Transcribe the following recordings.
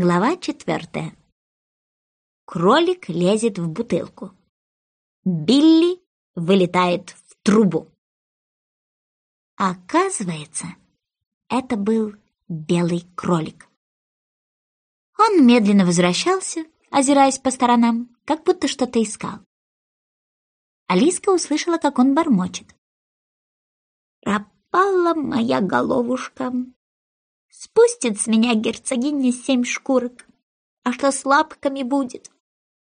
Глава четвертая. Кролик лезет в бутылку. Билли вылетает в трубу. Оказывается, это был белый кролик. Он медленно возвращался, озираясь по сторонам, как будто что-то искал. Алиска услышала, как он бормочет. «Пропала моя головушка, Спустит с меня герцогиня семь шкурок. А что с лапками будет?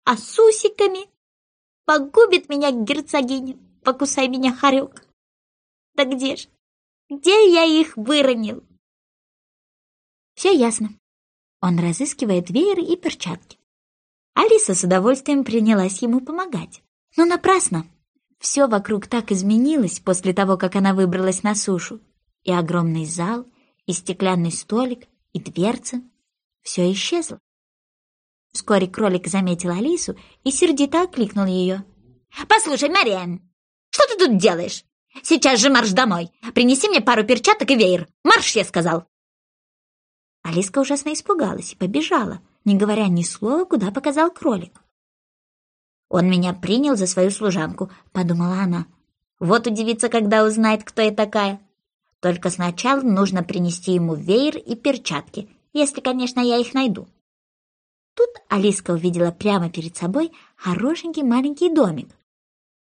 А с усиками? Погубит меня герцогиня, покусай меня хорек. Да где ж? Где я их выронил? Все ясно. Он разыскивает веер и перчатки. Алиса с удовольствием принялась ему помогать. Но напрасно. Все вокруг так изменилось после того, как она выбралась на сушу. И огромный зал, и стеклянный столик, и дверца. Все исчезло. Вскоре кролик заметил Алису и сердито окликнул ее. «Послушай, Мариан, что ты тут делаешь? Сейчас же марш домой. Принеси мне пару перчаток и веер. Марш, я сказал!» Алиска ужасно испугалась и побежала, не говоря ни слова, куда показал кролик. «Он меня принял за свою служанку», — подумала она. «Вот удивится, когда узнает, кто я такая. Только сначала нужно принести ему веер и перчатки, если, конечно, я их найду. Тут Алиска увидела прямо перед собой хорошенький маленький домик.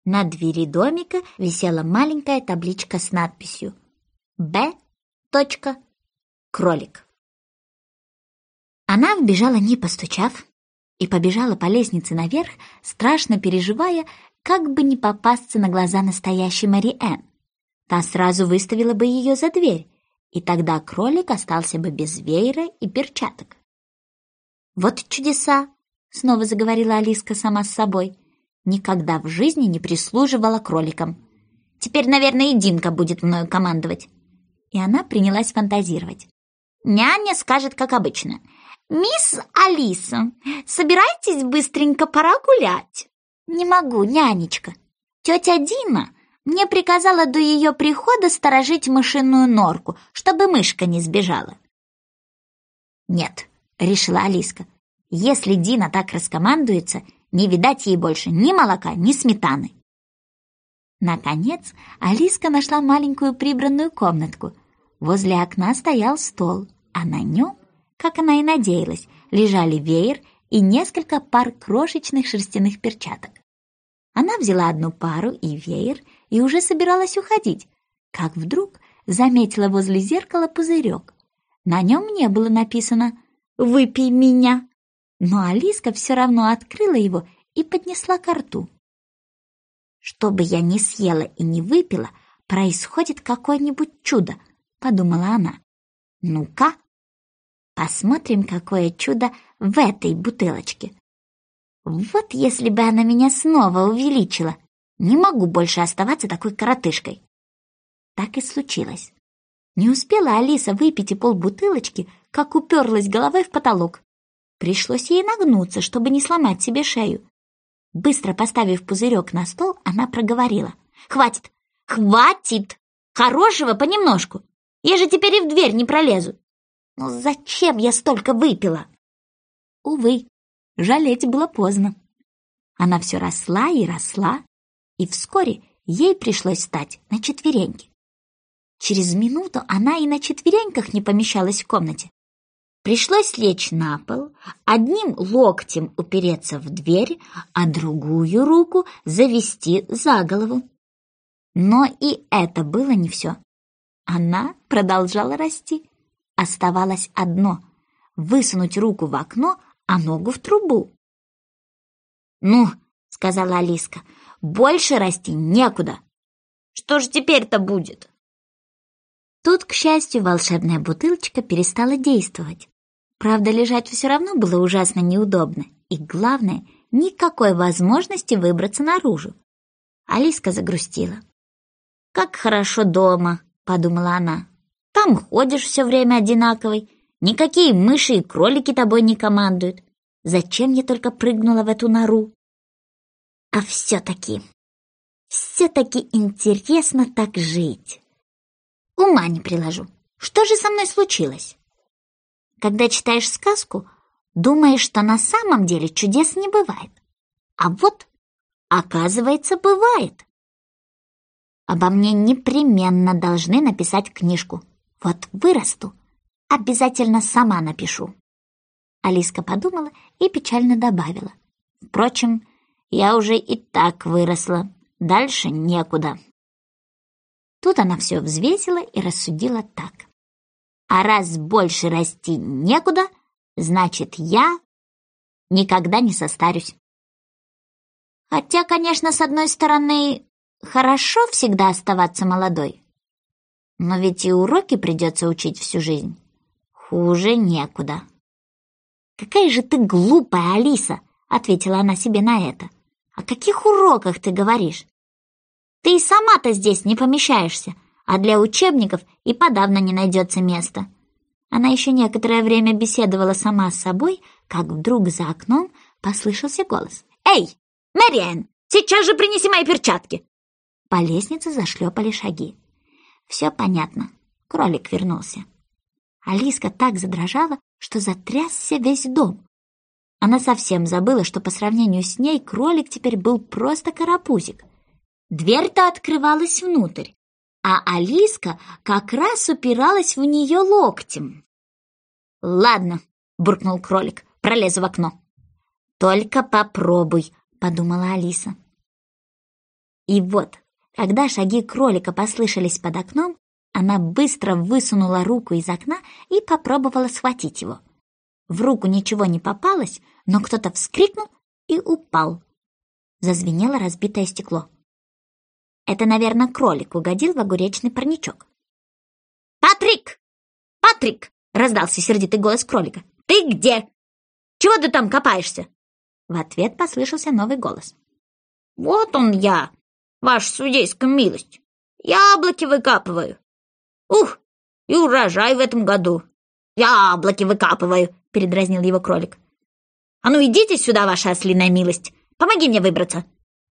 На двери домика висела маленькая табличка с надписью «Б. Кролик». Она вбежала, не постучав, и побежала по лестнице наверх, страшно переживая, как бы не попасться на глаза настоящей Мари. Та сразу выставила бы ее за дверь, и тогда кролик остался бы без веера и перчаток. «Вот чудеса!» — снова заговорила Алиска сама с собой. «Никогда в жизни не прислуживала кроликам. Теперь, наверное, и Динка будет мною командовать». И она принялась фантазировать. «Няня скажет, как обычно. «Мисс Алиса, собирайтесь быстренько, пора гулять». «Не могу, нянечка. Тетя Дина мне приказала до ее прихода сторожить мышиную норку, чтобы мышка не сбежала. «Нет», — решила Алиска, — «если Дина так раскомандуется, не видать ей больше ни молока, ни сметаны». Наконец, Алиска нашла маленькую прибранную комнатку. Возле окна стоял стол, а на нем, как она и надеялась, лежали веер и несколько пар крошечных шерстяных перчаток. Она взяла одну пару и веер и уже собиралась уходить, как вдруг заметила возле зеркала пузырек. На нем не было написано «Выпей меня», но Алиска все равно открыла его и поднесла ко рту. «Что бы я ни съела и не выпила, происходит какое-нибудь чудо», — подумала она. «Ну-ка, посмотрим, какое чудо в этой бутылочке». Вот если бы она меня снова увеличила, не могу больше оставаться такой коротышкой. Так и случилось. Не успела Алиса выпить и полбутылочки, как уперлась головой в потолок. Пришлось ей нагнуться, чтобы не сломать себе шею. Быстро поставив пузырек на стол, она проговорила. «Хватит! Хватит! Хорошего понемножку! Я же теперь и в дверь не пролезу! Ну зачем я столько выпила?» Увы, жалеть было поздно. Она все росла и росла, и вскоре ей пришлось встать на четвереньки. Через минуту она и на четвереньках не помещалась в комнате. Пришлось лечь на пол, одним локтем упереться в дверь, а другую руку завести за голову. Но и это было не все. Она продолжала расти. Оставалось одно — высунуть руку в окно, а ногу в трубу. «Ну», — сказала Алиска, больше расти некуда. Что же теперь-то будет? Тут, к счастью, волшебная бутылочка перестала действовать. Правда, лежать все равно было ужасно неудобно. И главное, никакой возможности выбраться наружу. Алиска загрустила. «Как хорошо дома», — подумала она. «Там ходишь все время одинаковый, никакие мыши и кролики тобой не командуют. Зачем я только прыгнула в эту нору?» А все-таки, все-таки интересно так жить. Ума не приложу. Что же со мной случилось? Когда читаешь сказку, Думаешь, что на самом деле чудес не бывает. А вот, оказывается, бывает. Обо мне непременно должны написать книжку. Вот вырасту, обязательно сама напишу. Алиска подумала и печально добавила. Впрочем, я уже и так выросла. Дальше некуда. Тут она все взвесила и рассудила так. А раз больше расти некуда, значит, я никогда не состарюсь. Хотя, конечно, с одной стороны, хорошо всегда оставаться молодой. Но ведь и уроки придется учить всю жизнь. Хуже некуда. «Какая же ты глупая, Алиса!» — ответила она себе на это. «О каких уроках ты говоришь? Ты и сама-то здесь не помещаешься, а для учебников и подавно не найдется места». Она еще некоторое время беседовала сама с собой, как вдруг за окном послышался голос. «Эй, Мэриэн, сейчас же принеси мои перчатки!» По лестнице зашлепали шаги. Все понятно. Кролик вернулся. Алиска так задрожала, что затрясся весь дом. Она совсем забыла, что по сравнению с ней кролик теперь был просто карапузик. Дверь-то открывалась внутрь, а Алиска как раз упиралась в нее локтем. «Ладно», — буркнул кролик, — «пролезу в окно». «Только попробуй», — подумала Алиса. И вот когда шаги кролика послышались под окном, она быстро высунула руку из окна и попробовала схватить его. В руку ничего не попалось, но кто-то вскрикнул и упал. Зазвенело разбитое стекло. Это, наверное, кролик угодил в огуречный парничок. «Патрик! Патрик!» — раздался сердитый голос кролика. «Ты где? Чего ты там копаешься?» В ответ послышался новый голос. «Вот он я!» ваша судейская милость. Яблоки выкапываю. Ух, и урожай в этом году. Яблоки выкапываю, передразнил его кролик. А ну идите сюда, ваша ослиная милость. Помоги мне выбраться.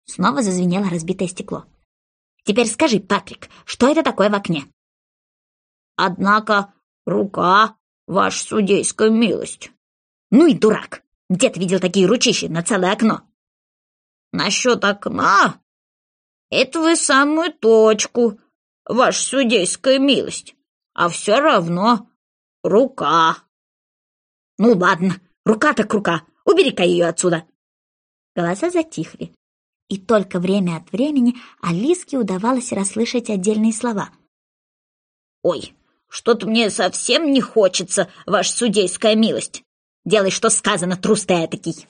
Снова зазвенело разбитое стекло. Теперь скажи, Патрик, что это такое в окне? Однако рука, ваша судейская милость. Ну и дурак. Где ты видел такие ручищи на целое окно? Насчет окна это вы самую точку, ваша судейская милость. А все равно рука. Ну ладно, рука так рука. Убери-ка ее отсюда. Голоса затихли. И только время от времени Алиске удавалось расслышать отдельные слова. «Ой, что-то мне совсем не хочется, ваша судейская милость. Делай, что сказано, трус ты этакий».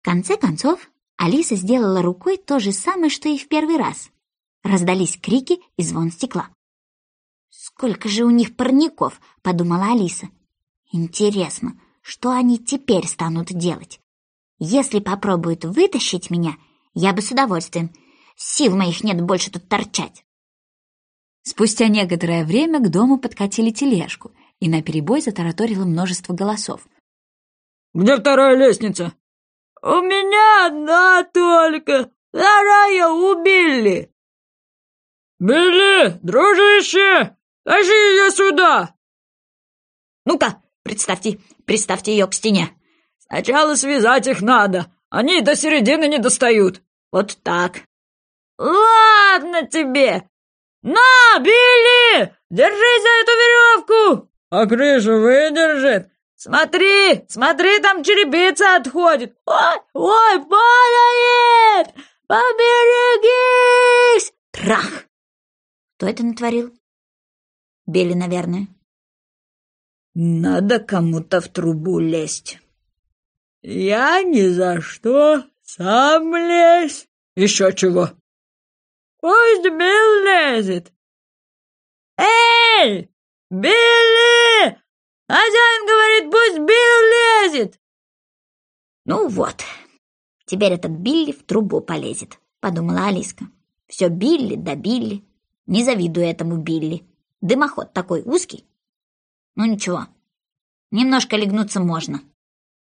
В конце концов, Алиса сделала рукой то же самое, что и в первый раз. Раздались крики и звон стекла. «Сколько же у них парников!» — подумала Алиса. «Интересно, что они теперь станут делать? Если попробуют вытащить меня, я бы с удовольствием. Сил моих нет больше тут торчать». Спустя некоторое время к дому подкатили тележку, и на перебой затараторило множество голосов. «Где вторая лестница?» «У меня одна только! Вторая убили!» «Билли, дружище, тащи ее сюда!» «Ну-ка, представьте, представьте ее к стене!» «Сначала связать их надо, они до середины не достают!» «Вот так!» «Ладно тебе! На, Билли, держись за эту веревку!» «А крышу выдержит, «Смотри, смотри, там черепица отходит! Ой, ой, падает! Поберегись!» Трах! Кто это натворил? Бели, наверное. Надо кому-то в трубу лезть. Я ни за что сам лезь. Еще чего. Пусть Билл лезет. Эй, Билли, Хозяин говорит, пусть Билл лезет!» «Ну вот, теперь этот Билли в трубу полезет», — подумала Алиска. «Все Билли да Билли. Не завидую этому Билли. Дымоход такой узкий. Ну ничего, немножко легнуться можно».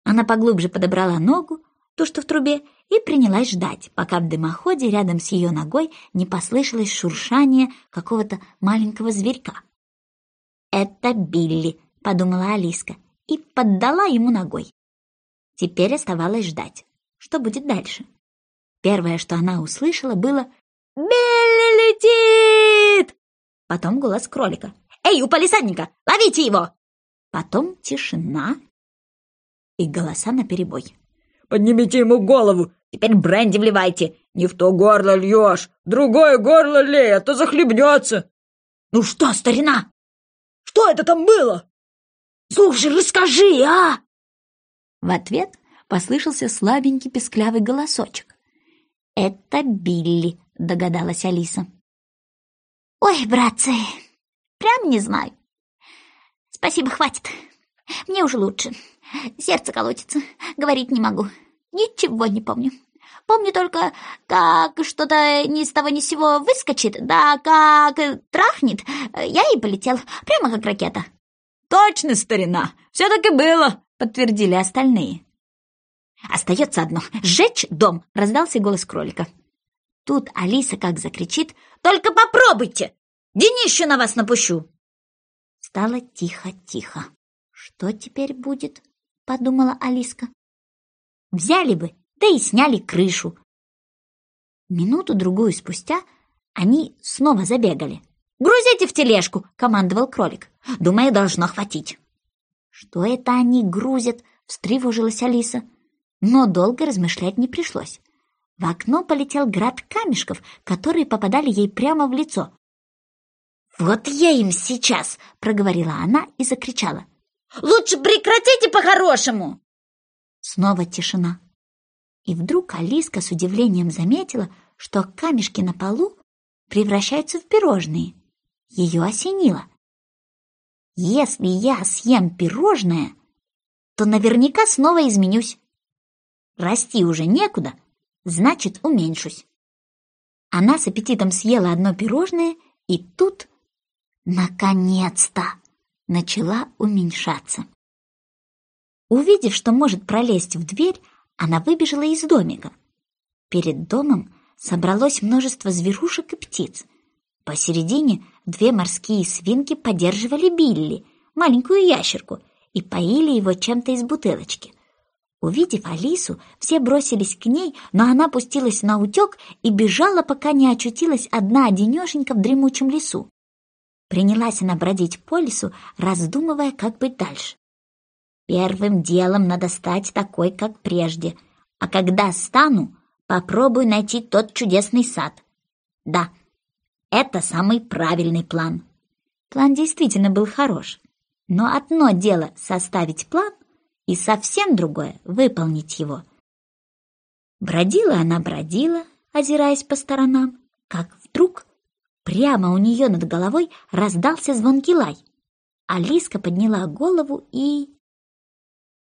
Она поглубже подобрала ногу, ту, что в трубе, и принялась ждать, пока в дымоходе рядом с ее ногой не послышалось шуршание какого-то маленького зверька. «Это Билли», подумала Алиска и поддала ему ногой. Теперь оставалось ждать, что будет дальше. Первое, что она услышала, было «Билли летит!» Потом голос кролика. «Эй, у полисадника! Ловите его!» Потом тишина и голоса наперебой. «Поднимите ему голову! Теперь бренди вливайте! Не в то горло льешь! Другое горло лей, а то захлебнется!» «Ну что, старина? Что это там было?» «Слушай, расскажи, а!» В ответ послышался слабенький песклявый голосочек. «Это Билли», — догадалась Алиса. «Ой, братцы, прям не знаю. Спасибо, хватит. Мне уже лучше. Сердце колотится, говорить не могу. Ничего не помню. Помню только, как что-то ни с того ни с сего выскочит, да как трахнет, я и полетел, прямо как ракета». «Точно, старина, все-таки было», — подтвердили остальные. «Остается одно — сжечь дом!» — раздался голос кролика. Тут Алиса как закричит «Только попробуйте! Денищу на вас напущу!» Стало тихо-тихо. «Что теперь будет?» — подумала Алиска. «Взяли бы, да и сняли крышу». Минуту-другую спустя они снова забегали. «Грузите в тележку!» — командовал кролик. «Думаю, должно хватить». «Что это они грузят?» — встревожилась Алиса. Но долго размышлять не пришлось. В окно полетел град камешков, которые попадали ей прямо в лицо. «Вот я им сейчас!» — проговорила она и закричала. «Лучше прекратите по-хорошему!» Снова тишина. И вдруг Алиска с удивлением заметила, что камешки на полу превращаются в пирожные. Ее осенило. «Если я съем пирожное, то наверняка снова изменюсь. Расти уже некуда, значит, уменьшусь. Она с аппетитом съела одно пирожное, и тут, наконец-то, начала уменьшаться. Увидев, что может пролезть в дверь, она выбежала из домика. Перед домом собралось множество зверушек и птиц. Посередине две морские свинки поддерживали Билли, маленькую ящерку, и поили его чем-то из бутылочки. Увидев Алису, все бросились к ней, но она пустилась на утек и бежала, пока не очутилась одна одинешенька в дремучем лесу. Принялась она бродить по лесу, раздумывая, как быть дальше. Первым делом надо стать такой, как прежде, а когда стану, попробую найти тот чудесный сад. Да, это самый правильный план. План действительно был хорош, но одно дело составить план — и совсем другое — выполнить его. Бродила она бродила, озираясь по сторонам, как вдруг прямо у нее над головой раздался звонкий лай. Алиска подняла голову и...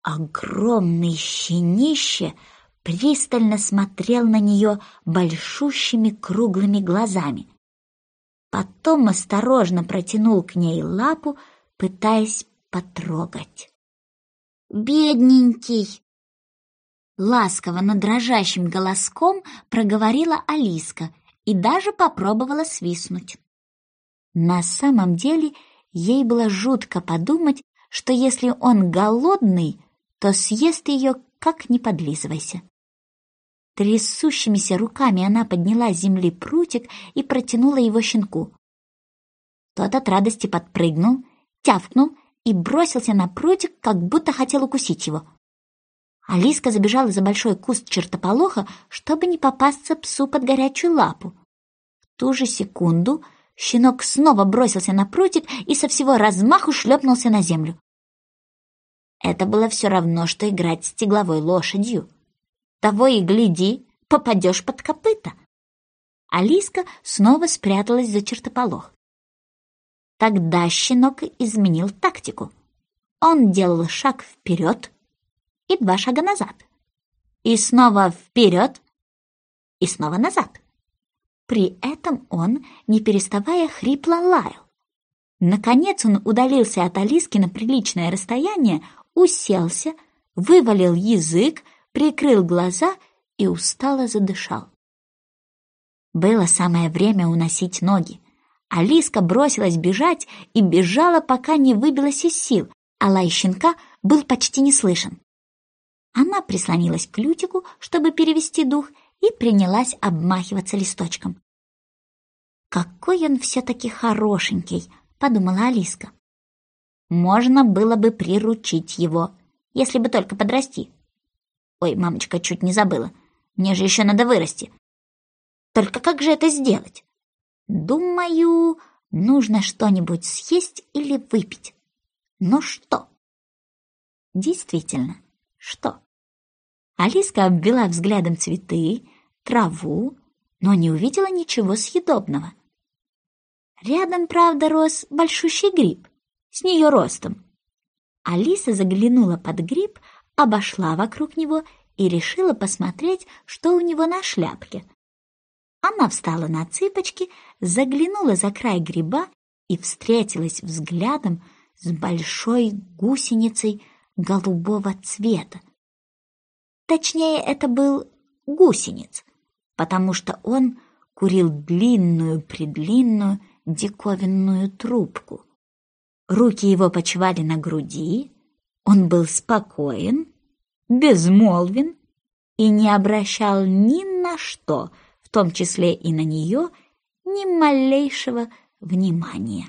Огромный щенище пристально смотрел на нее большущими круглыми глазами. Потом осторожно протянул к ней лапу, пытаясь потрогать. «Бедненький!» Ласково, но дрожащим голоском проговорила Алиска и даже попробовала свистнуть. На самом деле ей было жутко подумать, что если он голодный, то съест ее, как не подлизывайся. Трясущимися руками она подняла с земли прутик и протянула его щенку. Тот от радости подпрыгнул, тявкнул и бросился на прутик, как будто хотел укусить его. Алиска забежала за большой куст чертополоха, чтобы не попасться псу под горячую лапу. В ту же секунду щенок снова бросился на прутик и со всего размаху шлепнулся на землю. Это было все равно, что играть с тягловой лошадью. Того и гляди, попадешь под копыта. Алиска снова спряталась за чертополох. Тогда щенок изменил тактику. Он делал шаг вперед и два шага назад. И снова вперед и снова назад. При этом он, не переставая, хрипло лаял. Наконец он удалился от Алиски на приличное расстояние, уселся, вывалил язык, прикрыл глаза и устало задышал. Было самое время уносить ноги. Алиска бросилась бежать и бежала, пока не выбилась из сил, а лай щенка был почти не слышен. Она прислонилась к Лютику, чтобы перевести дух, и принялась обмахиваться листочком. «Какой он все-таки хорошенький!» — подумала Алиска. «Можно было бы приручить его, если бы только подрасти. Ой, мамочка, чуть не забыла. Мне же еще надо вырасти. Только как же это сделать? Думаю, нужно что-нибудь съесть или выпить. Но что? Действительно, что? Алиска обвела взглядом цветы, траву, но не увидела ничего съедобного. Рядом, правда, рос большущий гриб, с нее ростом. Алиса заглянула под гриб, обошла вокруг него и решила посмотреть, что у него на шляпке. Она встала на цыпочки, заглянула за край гриба и встретилась взглядом с большой гусеницей голубого цвета. Точнее, это был гусениц, потому что он курил длинную-предлинную диковинную трубку. Руки его почивали на груди, он был спокоен, безмолвен и не обращал ни на что, в том числе и на нее, ни малейшего внимания.